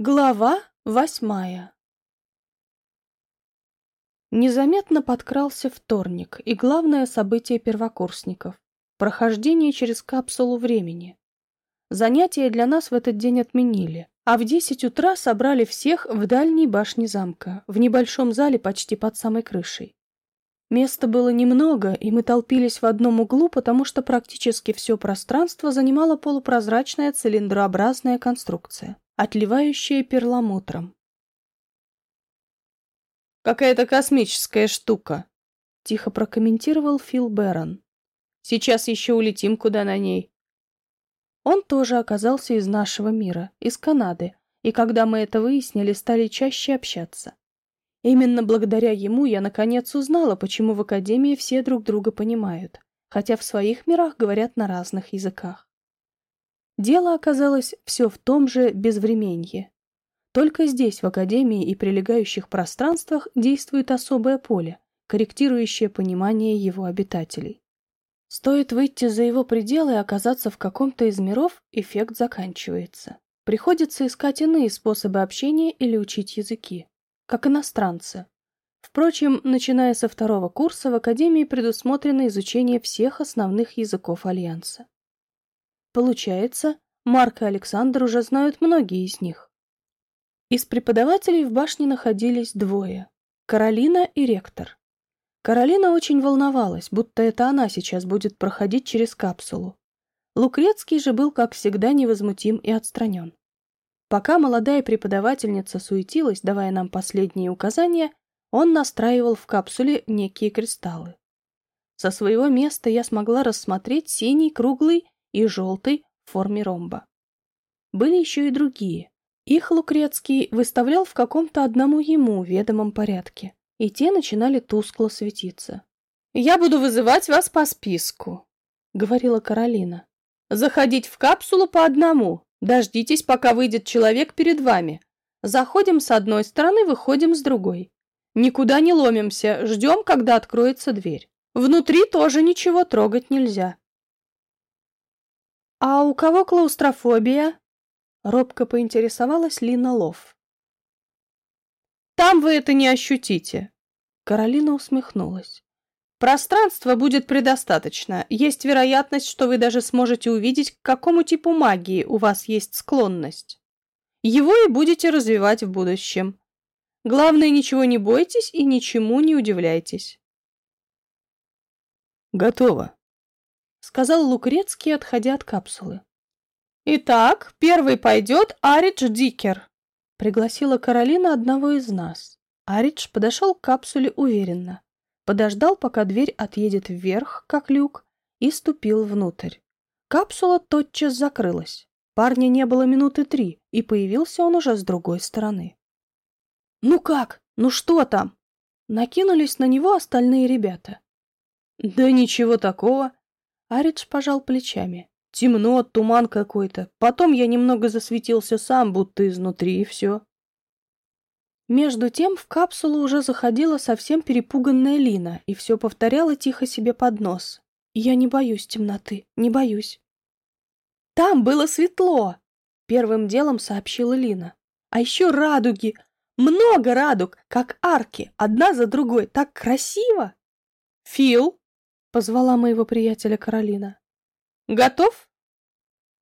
Глава восьмая Незаметно подкрался вторник и главное событие первокурсников – прохождение через капсулу времени. Занятия для нас в этот день отменили, а в десять утра собрали всех в дальней башне замка, в небольшом зале почти под самой крышей. Места было немного, и мы толпились в одном углу, потому что практически все пространство занимала полупрозрачная цилиндрообразная конструкция отливающая перламутром. «Какая-то космическая штука», — тихо прокомментировал Фил Бэрон. «Сейчас еще улетим куда на ней». Он тоже оказался из нашего мира, из Канады, и когда мы это выяснили, стали чаще общаться. Именно благодаря ему я наконец узнала, почему в Академии все друг друга понимают, хотя в своих мирах говорят на разных языках. Дело оказалось все в том же безвременье. Только здесь, в Академии и прилегающих пространствах, действует особое поле, корректирующее понимание его обитателей. Стоит выйти за его пределы и оказаться в каком-то из миров, эффект заканчивается. Приходится искать иные способы общения или учить языки, как иностранцы. Впрочем, начиная со второго курса в Академии предусмотрено изучение всех основных языков Альянса. Получается, Марк и Александр уже знают многие из них. Из преподавателей в башне находились двое – Каролина и ректор. Каролина очень волновалась, будто это она сейчас будет проходить через капсулу. Лукрецкий же был, как всегда, невозмутим и отстранен. Пока молодая преподавательница суетилась, давая нам последние указания, он настраивал в капсуле некие кристаллы. Со своего места я смогла рассмотреть синий круглый и желтый в форме ромба. Были еще и другие. Их Лукрецкий выставлял в каком-то одному ему ведомом порядке, и те начинали тускло светиться. «Я буду вызывать вас по списку», — говорила Каролина. «Заходить в капсулу по одному. Дождитесь, пока выйдет человек перед вами. Заходим с одной стороны, выходим с другой. Никуда не ломимся, ждем, когда откроется дверь. Внутри тоже ничего трогать нельзя. «А у кого клаустрофобия?» Робко поинтересовалась Лина Лов. «Там вы это не ощутите!» Каролина усмехнулась. «Пространства будет предостаточно. Есть вероятность, что вы даже сможете увидеть, к какому типу магии у вас есть склонность. Его и будете развивать в будущем. Главное, ничего не бойтесь и ничему не удивляйтесь». «Готово», сказал Лукрецкий, отходя от капсулы. «Итак, первый пойдет Аридж Дикер», — пригласила Каролина одного из нас. Аридж подошел к капсуле уверенно, подождал, пока дверь отъедет вверх, как люк, и ступил внутрь. Капсула тотчас закрылась. Парня не было минуты три, и появился он уже с другой стороны. «Ну как? Ну что там?» Накинулись на него остальные ребята. «Да ничего такого. Аридж пожал плечами. Темно, туман какой-то. Потом я немного засветился сам, будто изнутри, и все. Между тем в капсулу уже заходила совсем перепуганная Лина и все повторяла тихо себе под нос. «Я не боюсь темноты, не боюсь». «Там было светло!» — первым делом сообщила Лина. «А еще радуги! Много радуг, как арки, одна за другой, так красиво!» «Фил!» — позвала моего приятеля Каролина. «Готов?»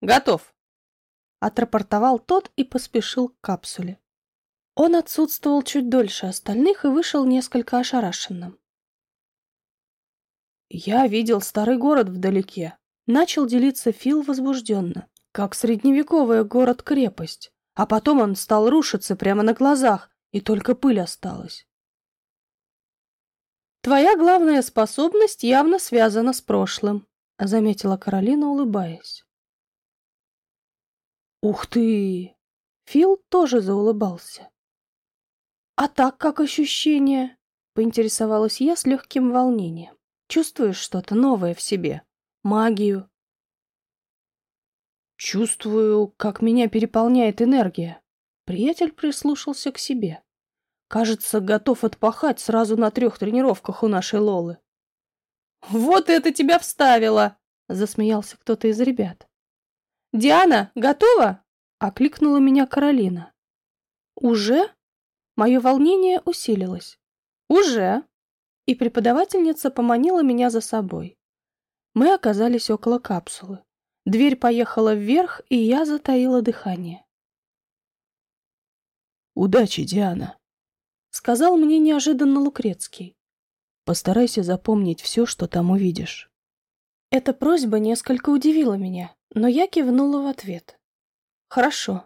«Готов», — отрапортовал тот и поспешил к капсуле. Он отсутствовал чуть дольше остальных и вышел несколько ошарашенным. «Я видел старый город вдалеке», — начал делиться Фил возбужденно, как средневековая город-крепость, а потом он стал рушиться прямо на глазах, и только пыль осталась. «Твоя главная способность явно связана с прошлым», — заметила Каролина, улыбаясь. «Ух ты!» Фил тоже заулыбался. «А так как ощущение?» — поинтересовалась я с легким волнением. «Чувствуешь что-то новое в себе? Магию?» «Чувствую, как меня переполняет энергия». Приятель прислушался к себе. Кажется, готов отпахать сразу на трех тренировках у нашей Лолы. «Вот это тебя вставило!» — засмеялся кто-то из ребят. «Диана, готова?» — окликнула меня Каролина. Уже? Мое волнение усилилось. Уже? И преподавательница поманила меня за собой. Мы оказались около капсулы. Дверь поехала вверх, и я затаила дыхание. «Удачи, Диана», — сказал мне неожиданно Лукрецкий. «Постарайся запомнить все, что там увидишь». Эта просьба несколько удивила меня, но я кивнула в ответ. «Хорошо».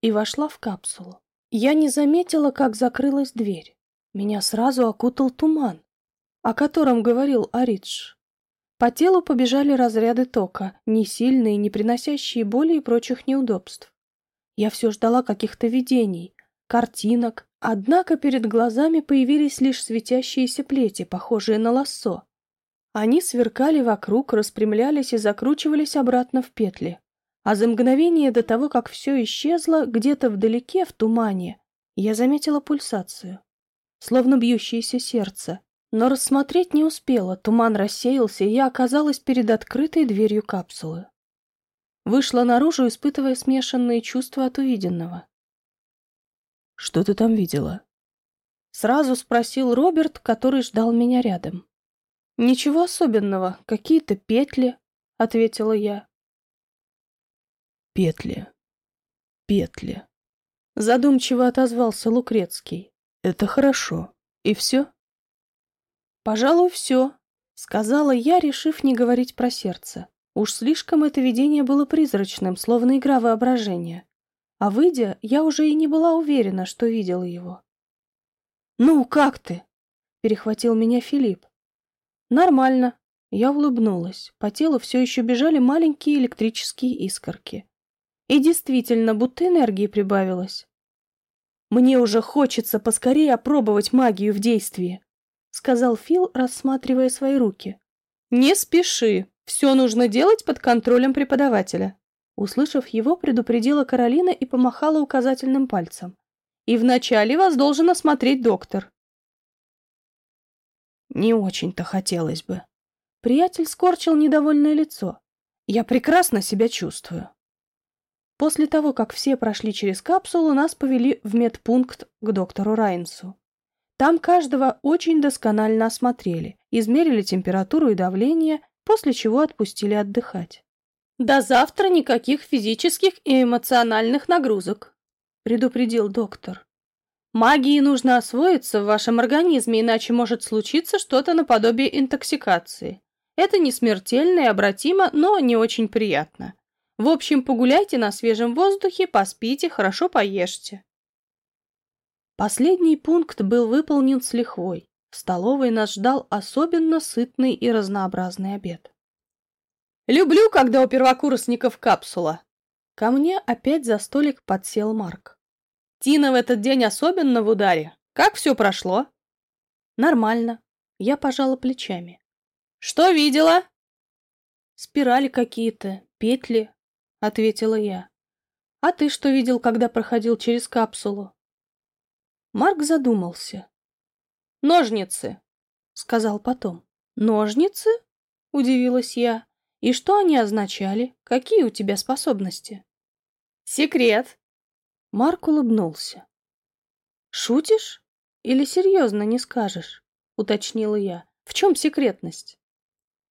И вошла в капсулу. Я не заметила, как закрылась дверь. Меня сразу окутал туман, о котором говорил Аридж. По телу побежали разряды тока, не сильные, не приносящие боли и прочих неудобств. Я все ждала каких-то видений, картинок, однако перед глазами появились лишь светящиеся плети, похожие на лассо. Они сверкали вокруг, распрямлялись и закручивались обратно в петли. А за мгновение до того, как все исчезло, где-то вдалеке, в тумане, я заметила пульсацию. Словно бьющееся сердце, но рассмотреть не успела, туман рассеялся, и я оказалась перед открытой дверью капсулы. Вышла наружу, испытывая смешанные чувства от увиденного. «Что ты там видела?» Сразу спросил Роберт, который ждал меня рядом. «Ничего особенного, какие-то петли», — ответила я. «Петли, петли», — задумчиво отозвался Лукрецкий. «Это хорошо. И все?» «Пожалуй, все», — сказала я, решив не говорить про сердце. Уж слишком это видение было призрачным, словно игра воображения. А выйдя, я уже и не была уверена, что видела его. «Ну, как ты?» — перехватил меня Филипп. «Нормально». Я улыбнулась. По телу все еще бежали маленькие электрические искорки. И действительно, будто энергии прибавилось. «Мне уже хочется поскорее опробовать магию в действии», сказал Фил, рассматривая свои руки. «Не спеши, все нужно делать под контролем преподавателя». Услышав его, предупредила Каролина и помахала указательным пальцем. «И вначале вас должен осмотреть доктор». «Не очень-то хотелось бы». Приятель скорчил недовольное лицо. «Я прекрасно себя чувствую». После того, как все прошли через капсулу, нас повели в медпункт к доктору Райнсу. Там каждого очень досконально осмотрели, измерили температуру и давление, после чего отпустили отдыхать. «До завтра никаких физических и эмоциональных нагрузок», — предупредил доктор. «Магии нужно освоиться в вашем организме, иначе может случиться что-то наподобие интоксикации. Это не смертельно и обратимо, но не очень приятно. В общем, погуляйте на свежем воздухе, поспите, хорошо поешьте. Последний пункт был выполнен с лихвой. В столовой нас ждал особенно сытный и разнообразный обед. «Люблю, когда у первокурсников капсула!» Ко мне опять за столик подсел Марк. «Тина в этот день особенно в ударе. Как все прошло?» «Нормально». Я пожала плечами. «Что видела?» «Спирали какие-то, петли», — ответила я. «А ты что видел, когда проходил через капсулу?» Марк задумался. «Ножницы», — сказал потом. «Ножницы?» — удивилась я. «И что они означали? Какие у тебя способности?» «Секрет!» Марк улыбнулся. «Шутишь? Или серьезно не скажешь?» — уточнила я. «В чем секретность?»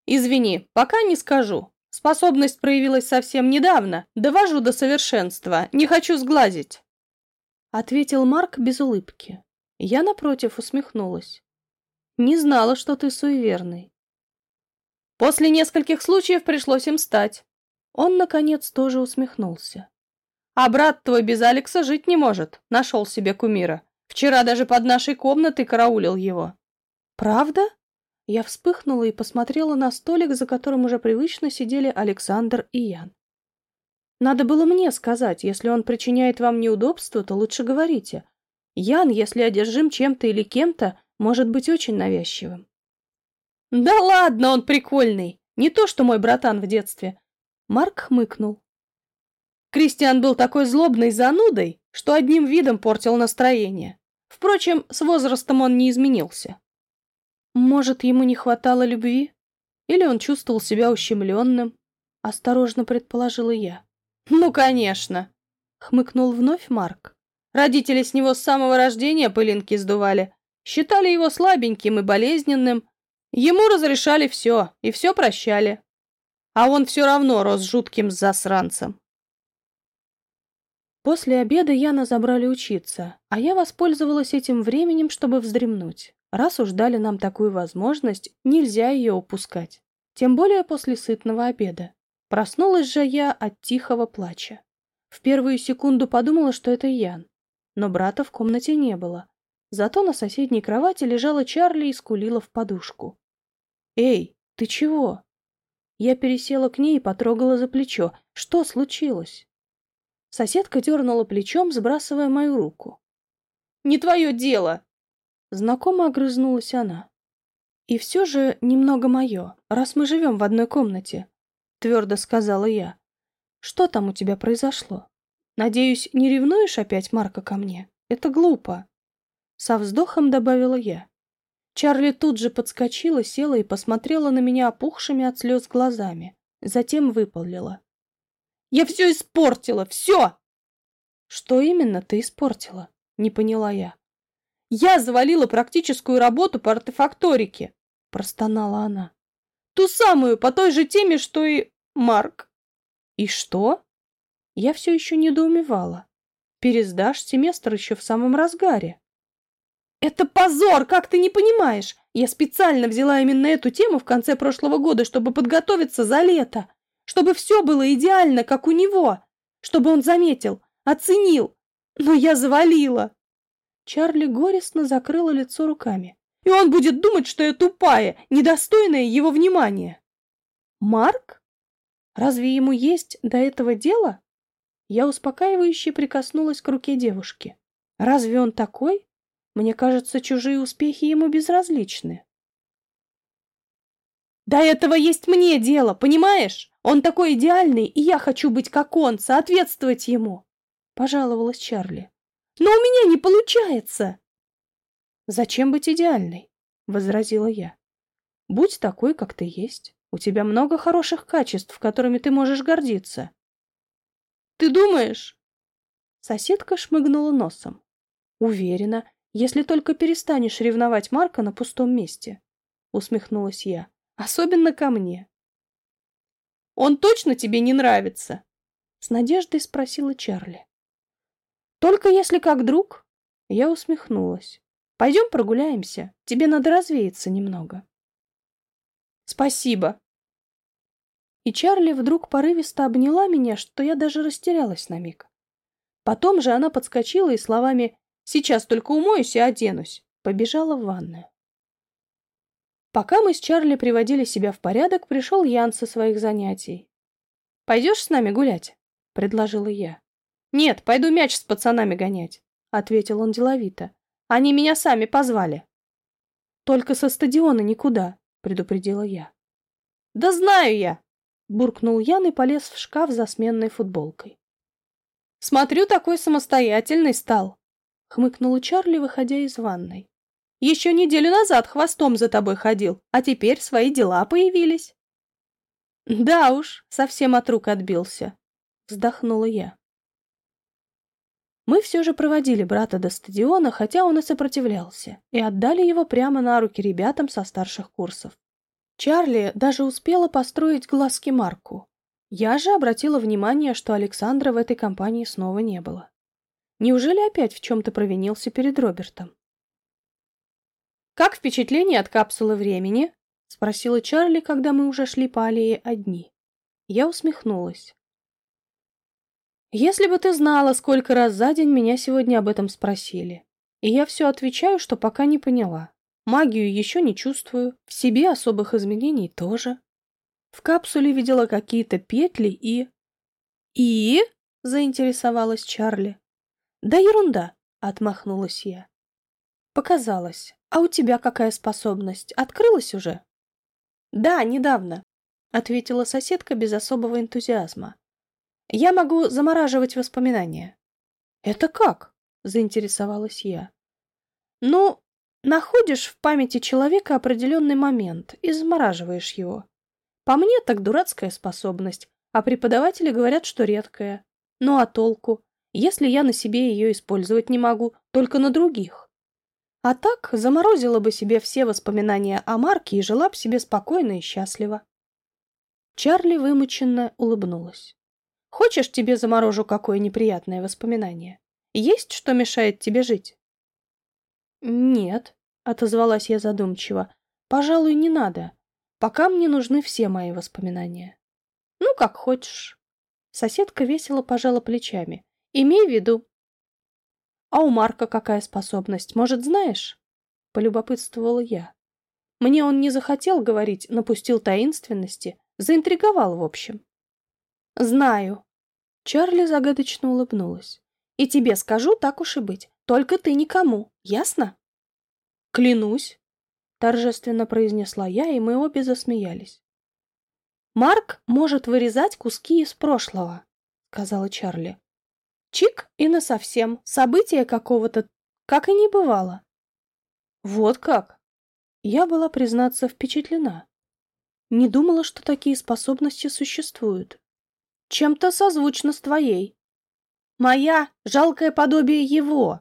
«Извини, пока не скажу. Способность проявилась совсем недавно. Довожу до совершенства. Не хочу сглазить» ответил Марк без улыбки. Я, напротив, усмехнулась. Не знала, что ты суеверный. После нескольких случаев пришлось им стать. Он, наконец, тоже усмехнулся. А брат твой без Алекса жить не может, нашел себе кумира. Вчера даже под нашей комнатой караулил его. Правда? Я вспыхнула и посмотрела на столик, за которым уже привычно сидели Александр и Ян. Надо было мне сказать, если он причиняет вам неудобства, то лучше говорите. Ян, если одержим чем-то или кем-то, может быть очень навязчивым. Да ладно, он прикольный. Не то, что мой братан в детстве. Марк хмыкнул. Кристиан был такой злобной занудой, что одним видом портил настроение. Впрочем, с возрастом он не изменился. Может, ему не хватало любви? Или он чувствовал себя ущемленным? Осторожно предположила я. «Ну, конечно!» — хмыкнул вновь Марк. Родители с него с самого рождения пылинки сдували. Считали его слабеньким и болезненным. Ему разрешали все, и все прощали. А он все равно рос жутким засранцем. После обеда Яна забрали учиться, а я воспользовалась этим временем, чтобы вздремнуть. Раз уж дали нам такую возможность, нельзя ее упускать. Тем более после сытного обеда. Проснулась же я от тихого плача. В первую секунду подумала, что это Ян. Но брата в комнате не было. Зато на соседней кровати лежала Чарли и скулила в подушку. «Эй, ты чего?» Я пересела к ней и потрогала за плечо. Что случилось? Соседка дернула плечом, сбрасывая мою руку. «Не твое дело!» Знакомо огрызнулась она. «И все же немного мое, раз мы живем в одной комнате», — твердо сказала я. «Что там у тебя произошло? Надеюсь, не ревнуешь опять Марка ко мне? Это глупо». Со вздохом добавила я. Чарли тут же подскочила, села и посмотрела на меня опухшими от слез глазами. Затем выпалила. Я все испортила, все!» «Что именно ты испортила?» — не поняла я. «Я завалила практическую работу по артефакторике», — простонала она. «Ту самую, по той же теме, что и Марк». «И что?» Я все еще недоумевала. «Пересдашь семестр еще в самом разгаре». «Это позор, как ты не понимаешь! Я специально взяла именно эту тему в конце прошлого года, чтобы подготовиться за лето чтобы все было идеально, как у него, чтобы он заметил, оценил. Но я завалила. Чарли горестно закрыла лицо руками. И он будет думать, что я тупая, недостойная его внимания. Марк? Разве ему есть до этого дело? Я успокаивающе прикоснулась к руке девушки. Разве он такой? Мне кажется, чужие успехи ему безразличны. До этого есть мне дело, понимаешь? Он такой идеальный, и я хочу быть как он, соответствовать ему. Пожаловалась Чарли. Но у меня не получается. Зачем быть идеальной? Возразила я. Будь такой, как ты есть. У тебя много хороших качеств, которыми ты можешь гордиться. Ты думаешь? Соседка шмыгнула носом. Уверена, если только перестанешь ревновать Марка на пустом месте. Усмехнулась я. Особенно ко мне. Он точно тебе не нравится? С надеждой спросила Чарли. Только если как друг. Я усмехнулась. Пойдем прогуляемся. Тебе надо развеяться немного. Спасибо. И Чарли вдруг порывисто обняла меня, что я даже растерялась на миг. Потом же она подскочила и словами «Сейчас только умоюсь и оденусь» побежала в ванную. Пока мы с Чарли приводили себя в порядок, пришел Ян со своих занятий. «Пойдешь с нами гулять?» — предложила я. «Нет, пойду мяч с пацанами гонять», — ответил он деловито. «Они меня сами позвали». «Только со стадиона никуда», — предупредила я. «Да знаю я!» — буркнул Ян и полез в шкаф за сменной футболкой. «Смотрю, такой самостоятельный стал», — хмыкнула Чарли, выходя из ванной. Еще неделю назад хвостом за тобой ходил, а теперь свои дела появились. Да уж, совсем от рук отбился, вздохнула я. Мы все же проводили брата до стадиона, хотя он и сопротивлялся, и отдали его прямо на руки ребятам со старших курсов. Чарли даже успела построить глазки Марку. Я же обратила внимание, что Александра в этой компании снова не было. Неужели опять в чем-то провинился перед Робертом? «Как впечатление от капсулы времени?» — спросила Чарли, когда мы уже шли по аллее одни. Я усмехнулась. «Если бы ты знала, сколько раз за день меня сегодня об этом спросили. И я все отвечаю, что пока не поняла. Магию еще не чувствую, в себе особых изменений тоже. В капсуле видела какие-то петли и...» «И?» — заинтересовалась Чарли. «Да ерунда!» — отмахнулась я. Показалось. А у тебя какая способность? Открылась уже? Да, недавно, ответила соседка без особого энтузиазма. Я могу замораживать воспоминания. Это как? заинтересовалась я. Ну, находишь в памяти человека определенный момент и замораживаешь его. По мне так дурацкая способность, а преподаватели говорят, что редкая. Ну а толку? Если я на себе ее использовать не могу, только на других. А так заморозила бы себе все воспоминания о Марке и жила бы себе спокойно и счастливо. Чарли вымученно улыбнулась. Хочешь, тебе заморожу какое неприятное воспоминание? Есть что мешает тебе жить? Нет, отозвалась я задумчиво. Пожалуй, не надо. Пока мне нужны все мои воспоминания. Ну, как хочешь. Соседка весело пожала плечами. Имей в виду. А у Марка какая способность, может, знаешь? Полюбопытствовала я. Мне он не захотел говорить, напустил таинственности, заинтриговал в общем. Знаю, Чарли загадочно улыбнулась. «И тебе скажу, так уж и быть. Только ты никому, ясно?» «Клянусь», — торжественно произнесла я, и мы обе засмеялись. «Марк может вырезать куски из прошлого», — сказала Чарли. «Чик и насовсем. События какого-то, как и не бывало». «Вот как?» Я была, признаться, впечатлена. Не думала, что такие способности существуют чем-то созвучно с твоей. Моя — жалкое подобие его.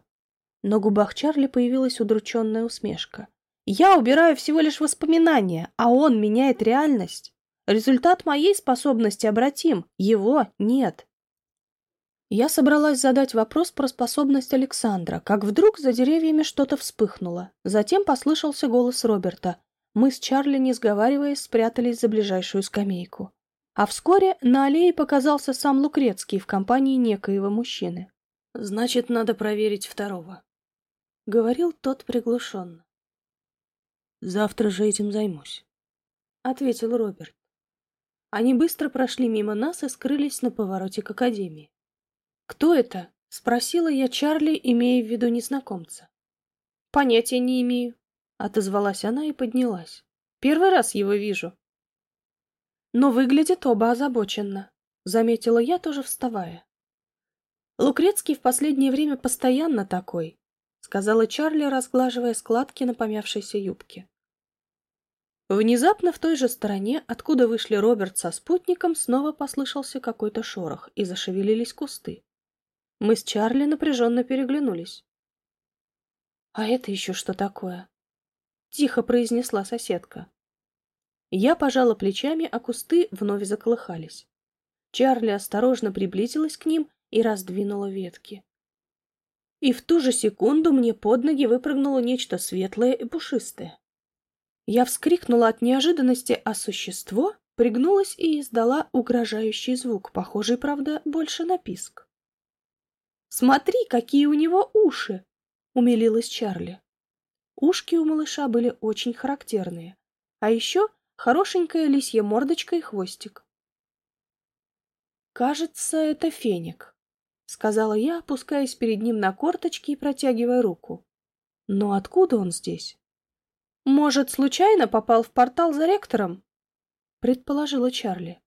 На губах Чарли появилась удрученная усмешка. Я убираю всего лишь воспоминания, а он меняет реальность. Результат моей способности обратим, его нет. Я собралась задать вопрос про способность Александра, как вдруг за деревьями что-то вспыхнуло. Затем послышался голос Роберта. Мы с Чарли, не сговариваясь, спрятались за ближайшую скамейку. А вскоре на аллее показался сам Лукрецкий в компании некоего мужчины. «Значит, надо проверить второго», — говорил тот приглушенно. «Завтра же этим займусь», — ответил Роберт. Они быстро прошли мимо нас и скрылись на повороте к академии. «Кто это?» — спросила я Чарли, имея в виду незнакомца. «Понятия не имею», — отозвалась она и поднялась. «Первый раз его вижу» но выглядят оба озабоченно, заметила я тоже вставая. Лукрецкий в последнее время постоянно такой, сказала Чарли, разглаживая складки на помявшейся юбке. Внезапно в той же стороне, откуда вышли Роберт со спутником, снова послышался какой-то шорох, и зашевелились кусты. Мы с Чарли напряженно переглянулись. «А это еще что такое?» — тихо произнесла соседка. Я пожала плечами, а кусты вновь заколыхались. Чарли осторожно приблизилась к ним и раздвинула ветки. И в ту же секунду мне под ноги выпрыгнуло нечто светлое и пушистое. Я вскрикнула от неожиданности, а существо пригнулось и издала угрожающий звук, похожий, правда, больше на писк. «Смотри, какие у него уши!» — умилилась Чарли. Ушки у малыша были очень характерные, а еще Хорошенькая лисья мордочка и хвостик. «Кажется, это феник», — сказала я, опускаясь перед ним на корточки и протягивая руку. «Но откуда он здесь?» «Может, случайно попал в портал за ректором?» — предположила Чарли.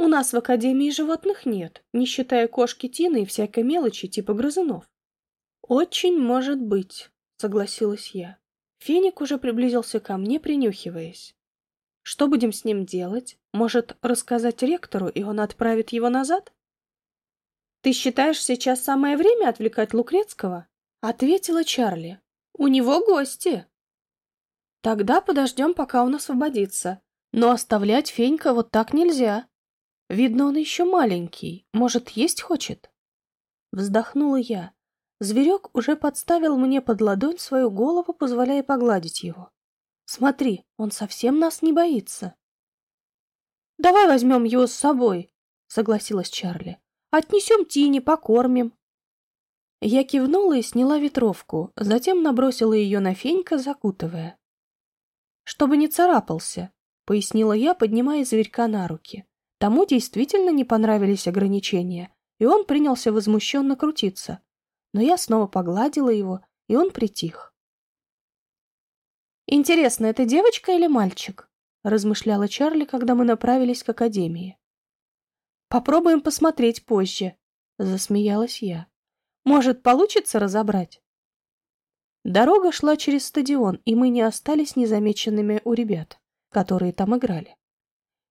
«У нас в Академии животных нет, не считая кошки Тины и всякой мелочи типа грызунов». «Очень может быть», — согласилась я. Феник уже приблизился ко мне, принюхиваясь. Что будем с ним делать? Может, рассказать ректору, и он отправит его назад? Ты считаешь сейчас самое время отвлекать Лукрецкого? Ответила Чарли. У него гости. Тогда подождем, пока он освободится. Но оставлять Фенька вот так нельзя. Видно, он еще маленький. Может, есть хочет? Вздохнула я. Зверек уже подставил мне под ладонь свою голову, позволяя погладить его. Смотри, он совсем нас не боится. Давай возьмем его с собой, согласилась Чарли. Отнесем Тине, покормим. Я кивнула и сняла ветровку, затем набросила ее на Фенька, закутывая. Чтобы не царапался, пояснила я, поднимая зверька на руки. Тому действительно не понравились ограничения, и он принялся возмущенно крутиться. Но я снова погладила его, и он притих. «Интересно, это девочка или мальчик?» — размышляла Чарли, когда мы направились к академии. «Попробуем посмотреть позже», — засмеялась я. «Может, получится разобрать?» Дорога шла через стадион, и мы не остались незамеченными у ребят, которые там играли.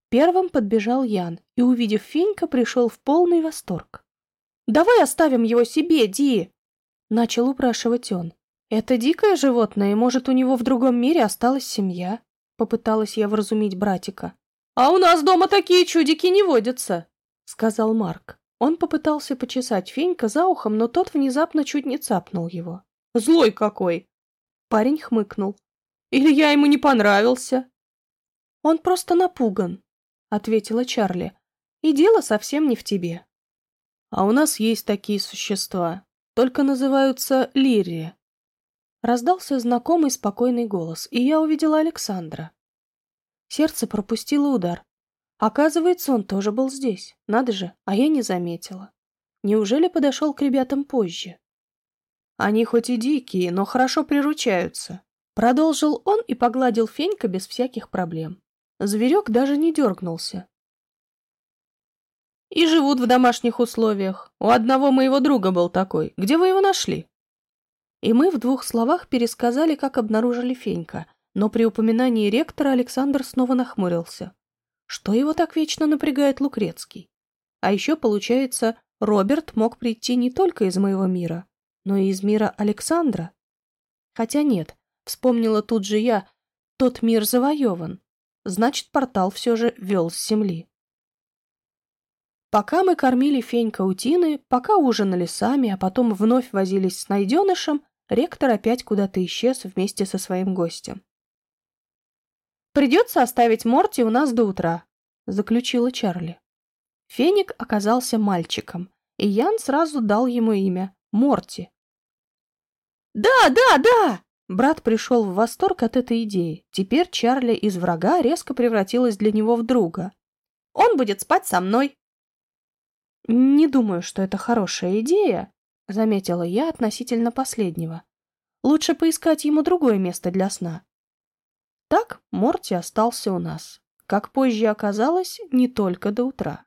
Первым подбежал Ян и, увидев Фенька, пришел в полный восторг. Давай оставим его себе, Ди!» Начал упрашивать он. «Это дикое животное, может, у него в другом мире осталась семья?» Попыталась я вразумить братика. «А у нас дома такие чудики не водятся», — сказал Марк. Он попытался почесать Фенька за ухом, но тот внезапно чуть не цапнул его. «Злой какой!» Парень хмыкнул. «Или я ему не понравился?» «Он просто напуган», — ответила Чарли. «И дело совсем не в тебе». «А у нас есть такие существа, только называются лирии». Раздался знакомый спокойный голос, и я увидела Александра. Сердце пропустило удар. Оказывается, он тоже был здесь. Надо же, а я не заметила. Неужели подошел к ребятам позже? Они хоть и дикие, но хорошо приручаются. Продолжил он и погладил Фенька без всяких проблем. Зверек даже не дергнулся. И живут в домашних условиях. У одного моего друга был такой. Где вы его нашли? И мы в двух словах пересказали, как обнаружили Фенька, но при упоминании ректора Александр снова нахмурился. Что его так вечно напрягает Лукрецкий? А еще, получается, Роберт мог прийти не только из моего мира, но и из мира Александра. Хотя нет, вспомнила тут же я, тот мир завоеван. Значит, портал все же вел с земли. Пока мы кормили Фенька утины, пока ужинали сами, а потом вновь возились с найденышем, ректор опять куда-то исчез вместе со своим гостем. «Придется оставить Морти у нас до утра», — заключила Чарли. Феник оказался мальчиком, и Ян сразу дал ему имя — Морти. «Да, да, да!» Брат пришел в восторг от этой идеи. Теперь Чарли из врага резко превратилась для него в друга. «Он будет спать со мной!» «Не думаю, что это хорошая идея», — заметила я относительно последнего. «Лучше поискать ему другое место для сна». Так Морти остался у нас. Как позже оказалось, не только до утра.